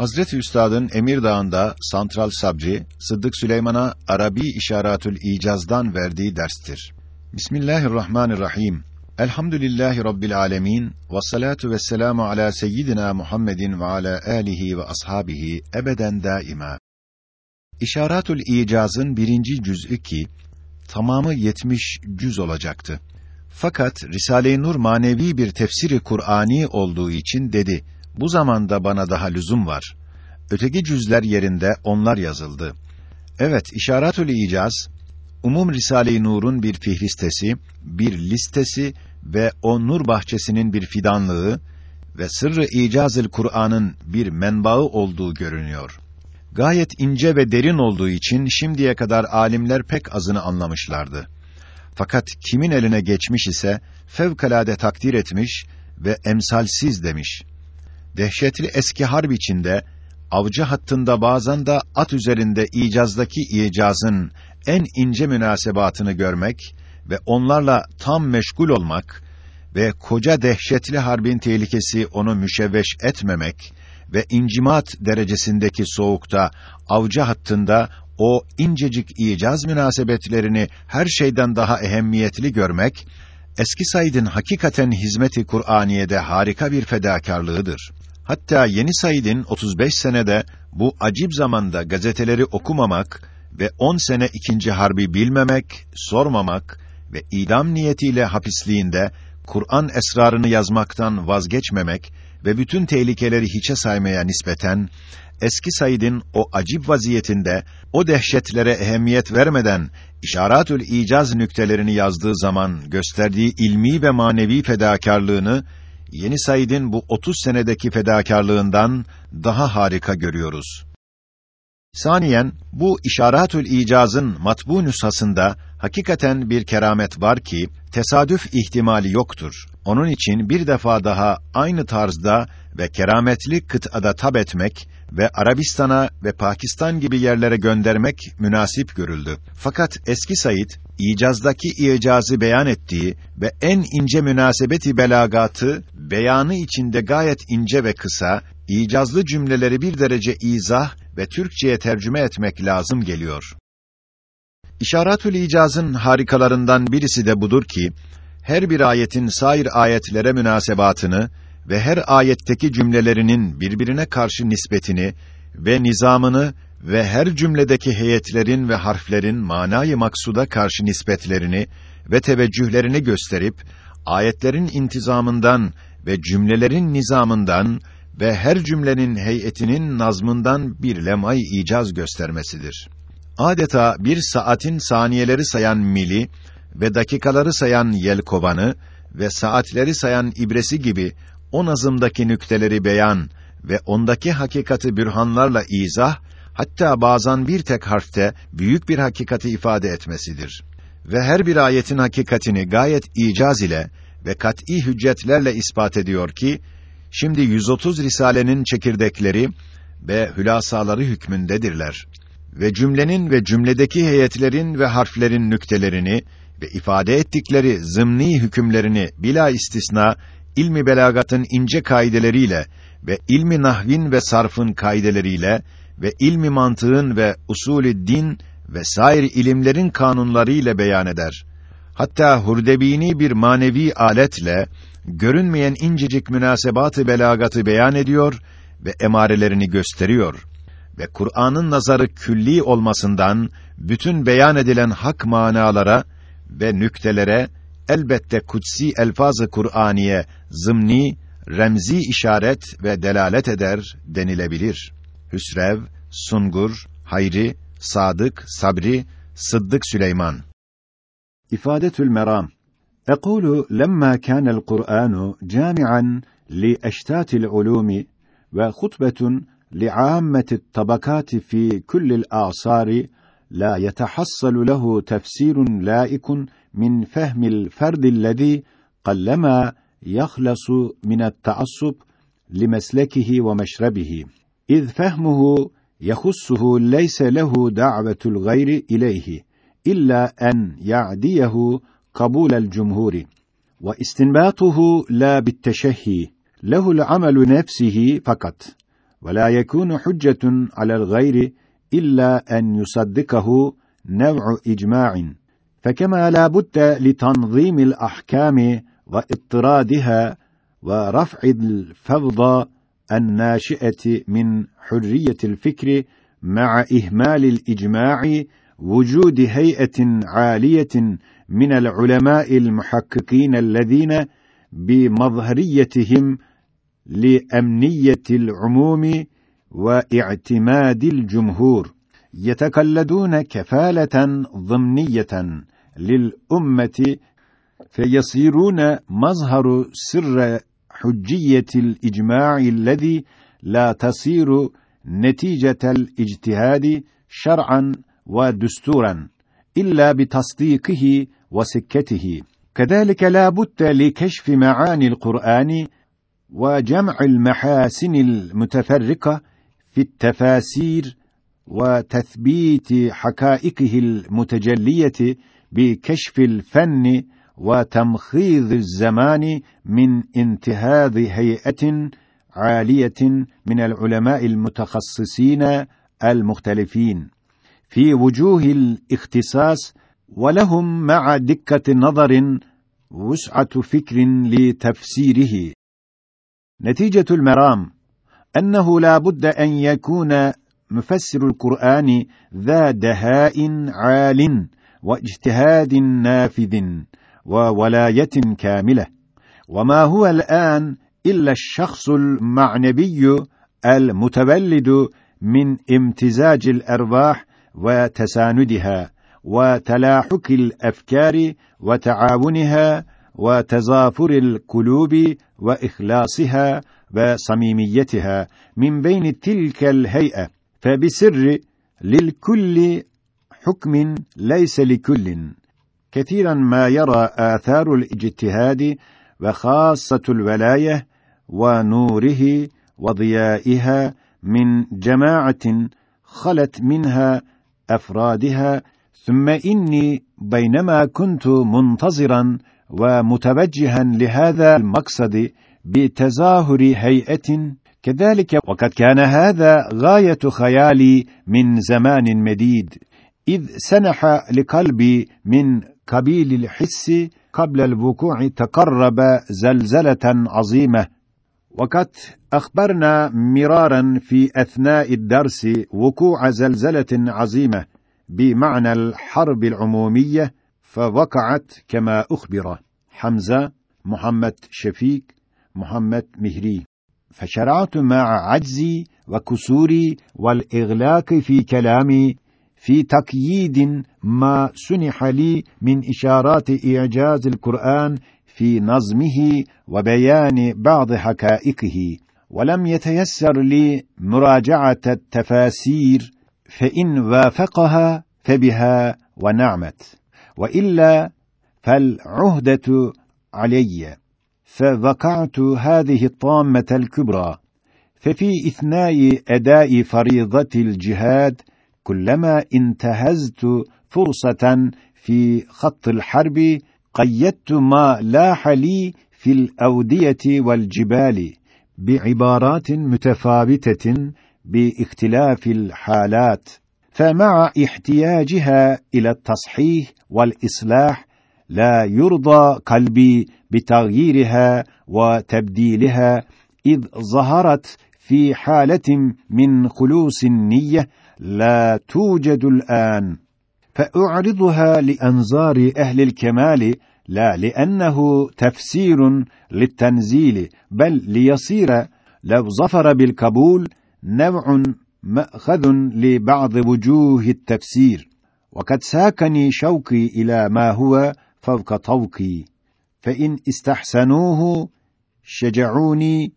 Hazreti Üstad'ın Emir Dağı'nda Santral Sabri, Sıddık Süleyman'a Arabi İşaratül İcaz'dan verdiği derstir. Bismillahirrahmanirrahim. Elhamdülillahi Rabbil alemin ve salatu vesselamu ala seyyidina Muhammedin ve ala alihi ve ashabihi ebeden daima. İşaratül İcaz'ın birinci cüz'ü ki, tamamı yetmiş cüz olacaktı. Fakat Risale-i Nur manevi bir tefsiri Kur'ani olduğu için dedi, bu zamanda bana daha lüzum var. Öteki cüzler yerinde onlar yazıldı. Evet, İşaratül İcaz, Umum Risale-i Nur'un bir fihristesi, bir listesi ve o nur bahçesinin bir fidanlığı ve sırrı icazül Kur'an'ın bir menbaı olduğu görünüyor. Gayet ince ve derin olduğu için şimdiye kadar alimler pek azını anlamışlardı. Fakat kimin eline geçmiş ise fevkalade takdir etmiş ve emsalsiz demiş. Dehşetli eski harp içinde avcı hattında bazen de at üzerinde icazdaki icazın en ince münasebatını görmek ve onlarla tam meşgul olmak ve koca dehşetli harbin tehlikesi onu müşevveş etmemek ve incimat derecesindeki soğukta avcı hattında o incecik icaz münasebetlerini her şeyden daha ehemmiyetli görmek eski Said'in hakikaten hizmeti Kur'aniye'de harika bir fedakarlığıdır. Hatta yeni Said'in 35 senede bu acip zamanda gazeteleri okumamak ve 10 sene ikinci harbi bilmemek, sormamak ve idam niyetiyle hapisliğinde Kur'an esrarını yazmaktan vazgeçmemek ve bütün tehlikeleri hiçe saymaya nispeten eski Said'in o acip vaziyetinde o dehşetlere ehemmiyet vermeden İşaratül İcaz nüktelerini yazdığı zaman gösterdiği ilmi ve manevi fedakarlığını Yeni Said'in bu 30 senedeki fedakarlığından daha harika görüyoruz. Saniyen bu İşaratül İcaz'ın matbu nüshasında hakikaten bir keramet var ki tesadüf ihtimali yoktur. Onun için bir defa daha aynı tarzda ve kerametli kıtada tab etmek ve Arabistan'a ve Pakistan gibi yerlere göndermek münasip görüldü. Fakat eski Said icazdaki icazı beyan ettiği ve en ince münasebeti belagatı beyanı içinde gayet ince ve kısa icazlı cümleleri bir derece izah ve Türkçeye tercüme etmek lazım geliyor. İşaratül İcaz'ın harikalarından birisi de budur ki her bir ayetin sair ayetlere münasebatını ve her ayetteki cümlelerinin birbirine karşı nispetini ve nizamını ve her cümledeki heyetlerin ve harflerin manayı maksuda karşı nispetlerini ve teveccühlerini gösterip ayetlerin intizamından ve cümlelerin nizamından ve her cümlenin heyetinin nazmından bir lemay icaz göstermesidir. Adeta bir saatin saniyeleri sayan mili ve dakikaları sayan yelkovanı ve saatleri sayan ibresi gibi o nazımdaki nükteleri beyan ve ondaki hakikati bürhanlarla izah, hatta bazen bir tek harfte büyük bir hakikati ifade etmesidir. Ve her bir ayetin hakikatini gayet icaz ile ve kat'î hüccetlerle ispat ediyor ki, şimdi 130 risalenin çekirdekleri ve hülasaları hükmündedirler. Ve cümlenin ve cümledeki heyetlerin ve harflerin nüktelerini ve ifade ettikleri zımni hükümlerini bila istisna ilmi belagatın ince kaideleriyle ve ilmi nahvin ve sarfın kaideleriyle ve ilmi mantığın ve usulü din ve sair ilimlerin kanunlarıyla beyan eder. Hatta hurdebini bir manevi aletle görünmeyen incecik münasebatı belagatı beyan ediyor ve emarelerini gösteriyor ve Kur'an'ın nazarı külli olmasından bütün beyan edilen hak manalara ve nüktelere elbette kutsi elfazı Kur'aniye zımni remzi işaret ve delalet eder denilebilir. Hüsrev, Sungur, Hayri, Sadık, Sabri, Sıddık Süleyman. İfadetül Meram أقول لما كان القرآن جامعا لأشتات العلوم وخطبة لعامة الطبقات في كل الأعصار لا يتحصل له تفسير لائق من فهم الفرد الذي قلما يخلص من التعصب لمسلكه ومشربه. إذ فهمه يخصه ليس له دعوة الغير إليه إلا أن يعديه قبول الجمهور واستنباطه لا بالتشهي له العمل نفسه فقط ولا يكون حجة على الغير إلا أن يصدقه نوع إجماع. فكما لا بد لتنظيم الأحكام واضطرادها ورفع الفوضى الناشئة من حرية الفكر مع إهمال الإجماع وجود هيئة عالية من العلماء المحققين الذين بمظهريتهم لأمنية العموم واعتماد الجمهور يتقلدون كفالة ضمنية للأمة فيصيرون مظهر سر حجية الإجماع الذي لا تصير نتيجة الاجتهاد شرعا ودستورا إلا بتصديقه وسكته. كذلك لا بد لكشف معاني القرآن وجمع المحاسن المتفرقة في التفاسير وتثبيت حقائقه المتجلية بكشف الفن وتمخيض الزمان من انتهاض هيئة عالية من العلماء المتخصصين المختلفين. في وجوه الاختصاص ولهم مع دقة نظر وسعة فكر لتفسيره. نتيجة المرام أنه لا بد أن يكون مفسر القرآن ذا دهاء عال واجتهاد نافذ وولاية كاملة. وما هو الآن إلا الشخص المعنوي المتولد من امتزاج الأرواح وتساندها. وتلاحك الأفكار وتعاونها وتزافر القلوب وإخلاصها وصميميتها من بين تلك الهيئة. فبسر للكل حكم ليس لكل. كثيرا ما يرى آثار الاجتهاد وخاصة الولاية ونوره وضيائها من جماعة خلت منها أفرادها ثم إني بينما كنت منتظرا ومتوجها لهذا المقصد بتظاهر هيئة كذلك. وقد كان هذا غاية خيالي من زمان مديد إذ سنح لقلبي من قبيل الحس قبل الوقوع تقرب زلزلة عظيمة. وقد أخبرنا مرارا في أثناء الدرس وقوع زلزلة عظيمة. بمعنى الحرب العمومية فوقعت كما أخبر حمزة محمد شفيق محمد مهري. فشرعت مع عجزي وكسوري والإغلاق في كلامي في تقييد ما سنح لي من إشارات إعجاز القرآن في نظمه وبيان بعض حقائقه. ولم يتيسر لي مراجعة التفاسير فإن وافقها فبها ونعمت وإلا فالعهدة علي فوقعت هذه الطامة الكبرى ففي إثناء أداء فريضة الجهاد كلما انتهزت فرصة في خط الحرب قيدت ما لاح لي في الأودية والجبال بعبارات متفاوتة باختلاف الحالات فمع احتياجها إلى التصحيح والإصلاح لا يرضى قلبي بتغييرها وتبديلها إذ ظهرت في حالة من خلوص النية لا توجد الآن. فأعرضها لأنظار أهل الكمال لا لأنه تفسير للتنزيل بل ليصير لو ظفر بالقبول نوع مأخذ لبعض وجوه التفسير وقد ساكني شوقي إلى ما هو فوق طوقي فإن استحسنوه شجعوني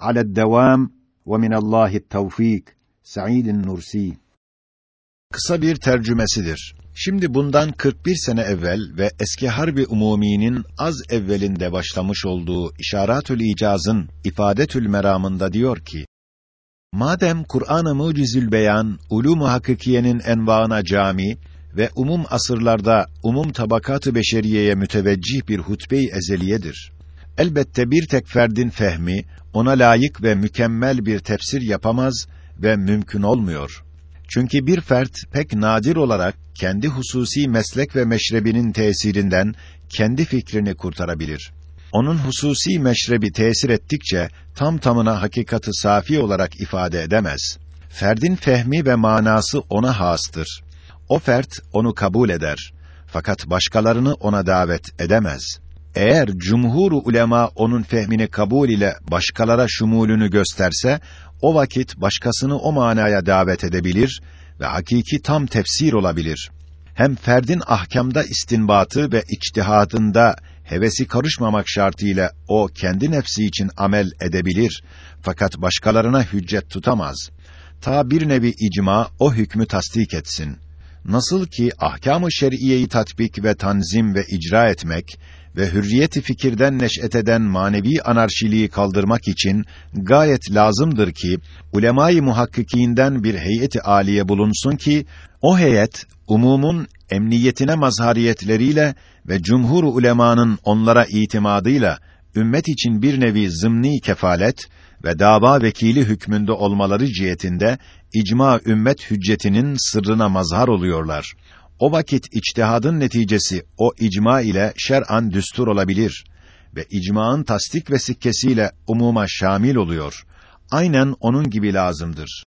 على الدوام ومن الله التوفيق Said Nursi Kısa bir tercümesidir. Şimdi bundan 41 sene evvel ve eski Harbi Umumi'nin az evvelinde başlamış olduğu İşaratül İcaz'ın İfadetül Meram'ında diyor ki: Madem Kur'an-ı Mucizül Beyan ulûm-u hakikiyenin envaına cami ve umum asırlarda umum tabakatı beşeriyeye müteveccih bir hutbe-i ezeliyedir. Elbette bir tek ferdin fehmi ona layık ve mükemmel bir tefsir yapamaz ve mümkün olmuyor. Çünkü bir fert pek nadir olarak kendi hususi meslek ve meşrebinin tesirinden kendi fikrini kurtarabilir. Onun hususi meşrebi tesir ettikçe tam tamına hakikati safi olarak ifade edemez. Ferdin fehmi ve manası ona hastır. O fert onu kabul eder. Fakat başkalarını ona davet edemez. Eğer cumhur ulema onun fehmini kabul ile başkalara şumulünü gösterse, o vakit başkasını o manaya davet edebilir ve hakiki tam tefsir olabilir. Hem ferdin ahkamda istinbatı ve içtihadında hevesi karışmamak şartıyla o kendi nefsi için amel edebilir fakat başkalarına hüccet tutamaz. Ta bir nevi icma o hükmü tasdik etsin. Nasıl ki ahkâm-ı şer'iyeyi tatbik ve tanzim ve icra etmek ve hürriyeti fikirden neş'et eden manevi anarşiliği kaldırmak için gayet lazımdır ki ulemâ-i muhakkikinden bir heyeti âliye bulunsun ki o heyet umumun emniyetine mazhariyetleriyle ve cumhur ulemanın onlara itimadıyla ümmet için bir nevi zımni kefalet ve dava vekili hükmünde olmaları cihetinde icma ümmet hüccetinin sırrına mazhar oluyorlar. O vakit içtihadın neticesi o icma ile şer'an düstur olabilir ve icmaın tasdik ve sikkesiyle umuma şamil oluyor. Aynen onun gibi lazımdır.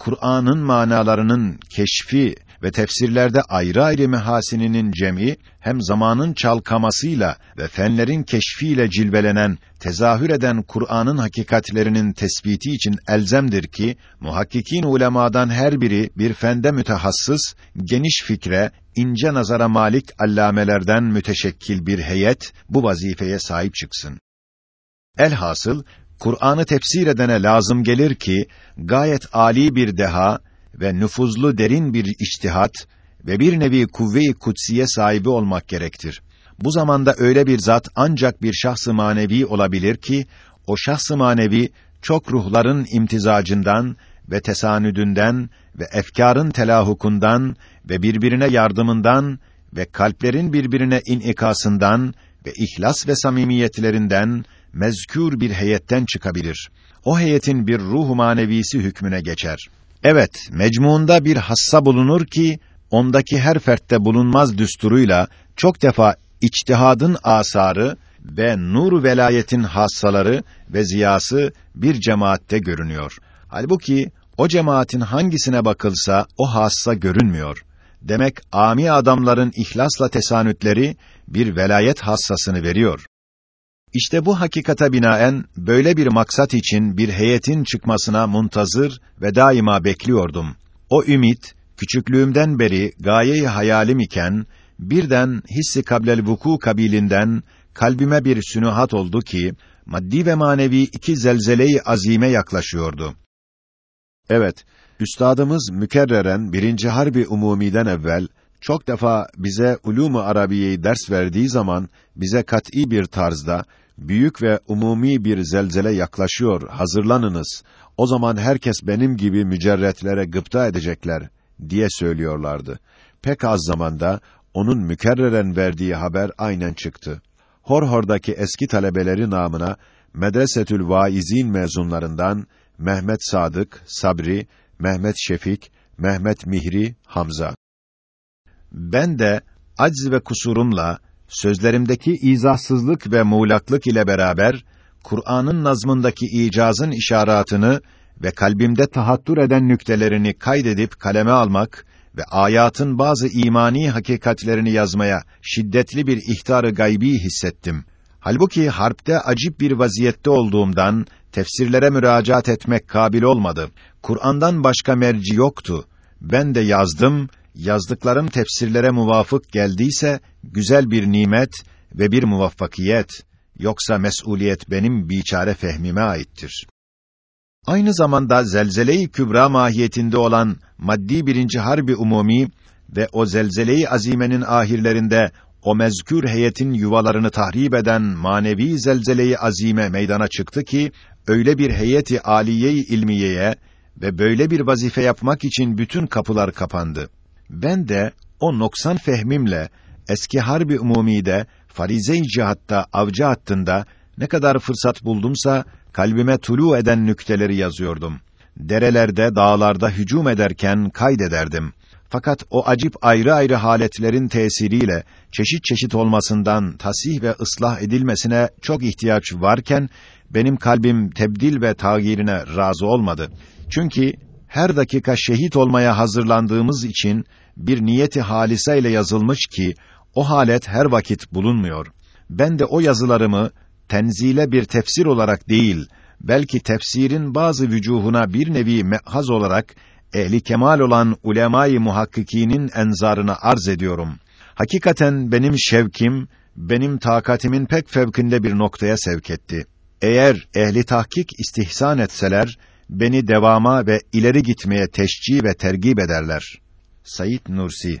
Kur'an'ın manalarının keşfi ve tefsirlerde ayrı ayrı mehasininin cemi hem zamanın çalkamasıyla ve fenlerin keşfiyle cilvelenen, tezahür eden Kur'an'ın hakikatlerinin tespiti için elzemdir ki muhakkikin ulemadan her biri bir fende mütehassıs, geniş fikre, ince nazara malik allamelerden müteşekkil bir heyet bu vazifeye sahip çıksın. Elhasıl Kur'an'ı tefsir edene lazım gelir ki gayet ali bir deha ve nüfuzlu derin bir içtihat ve bir nevi kuvve-i kutsiye sahibi olmak gerektir. Bu zamanda öyle bir zat ancak bir şahs-ı manevi olabilir ki o şahs-ı manevi çok ruhların imtizacından ve tesanüdünden ve efkarın telahukundan ve birbirine yardımından ve kalplerin birbirine inikasından ve ihlas ve samimiyetlerinden mezkür bir heyetten çıkabilir. O heyetin bir ruh manevisi hükmüne geçer. Evet, mecmuunda bir hassa bulunur ki ondaki her fertte bulunmaz düsturuyla çok defa içtihadın asarı ve nur velayetin hassaları ve ziyası bir cemaatte görünüyor. Halbuki o cemaatin hangisine bakılsa o hassa görünmüyor. Demek ami adamların ihlasla tesanütleri bir velayet hassasını veriyor. İşte bu hakikata binaen böyle bir maksat için bir heyetin çıkmasına muntazır ve daima bekliyordum. O ümit küçüklüğümden beri gayeyi hayalim iken birden hissi kablel vuku kabilinden kalbime bir sünuhat oldu ki maddi ve manevi iki zelzeleyi azime yaklaşıyordu. Evet, üstadımız mükerreren birinci harbi umumiden evvel çok defa bize ulûmu arabiyeyi ders verdiği zaman bize kat'î bir tarzda büyük ve umumi bir zelzele yaklaşıyor. Hazırlanınız. O zaman herkes benim gibi mücerretlere gıpta edecekler diye söylüyorlardı. Pek az zamanda onun mükerreren verdiği haber aynen çıktı. Horhor'daki eski talebeleri namına Medresetül Vaizin mezunlarından Mehmet Sadık, Sabri, Mehmet Şefik, Mehmet Mihri, Hamza. Ben de acz ve kusurumla sözlerimdeki izahsızlık ve muğlaklık ile beraber Kur'an'ın nazmındaki icazın işaretini ve kalbimde tahattür eden nüktelerini kaydedip kaleme almak ve ayatın bazı imani hakikatlerini yazmaya şiddetli bir ihtarı gaybi hissettim. Halbuki harpte acip bir vaziyette olduğumdan tefsirlere müracaat etmek kabil olmadı. Kur'an'dan başka merci yoktu. Ben de yazdım yazdıklarım tefsirlere muvafık geldiyse güzel bir nimet ve bir muvaffakiyet yoksa mesuliyet benim biçare fehmime aittir. Aynı zamanda zelzele-i kübra mahiyetinde olan maddi birinci harbi umumi ve o zelzele-i azimenin ahirlerinde o mezkür heyetin yuvalarını tahrip eden manevi zelzele-i azime meydana çıktı ki öyle bir heyeti aliye-i ilmiyeye ve böyle bir vazife yapmak için bütün kapılar kapandı. Ben de o noksan fehmimle eski harbi umumide farize-i cihatta avcı hattında ne kadar fırsat buldumsa kalbime tulu eden nükteleri yazıyordum. Derelerde, dağlarda hücum ederken kaydederdim. Fakat o acip ayrı ayrı haletlerin tesiriyle çeşit çeşit olmasından tasih ve ıslah edilmesine çok ihtiyaç varken benim kalbim tebdil ve tağyirine razı olmadı. Çünkü her dakika şehit olmaya hazırlandığımız için bir niyeti halisa ile yazılmış ki o halet her vakit bulunmuyor. Ben de o yazılarımı tenzile bir tefsir olarak değil, belki tefsirin bazı vücuhuna bir nevi mehaz olarak ehli kemal olan ulemâ-i muhakkikînin enzarına arz ediyorum. Hakikaten benim şevkim, benim takatimin pek fevkinde bir noktaya sevk etti. Eğer ehli tahkik istihsan etseler, beni devama ve ileri gitmeye teşcih ve tergip ederler. Sayit Nursi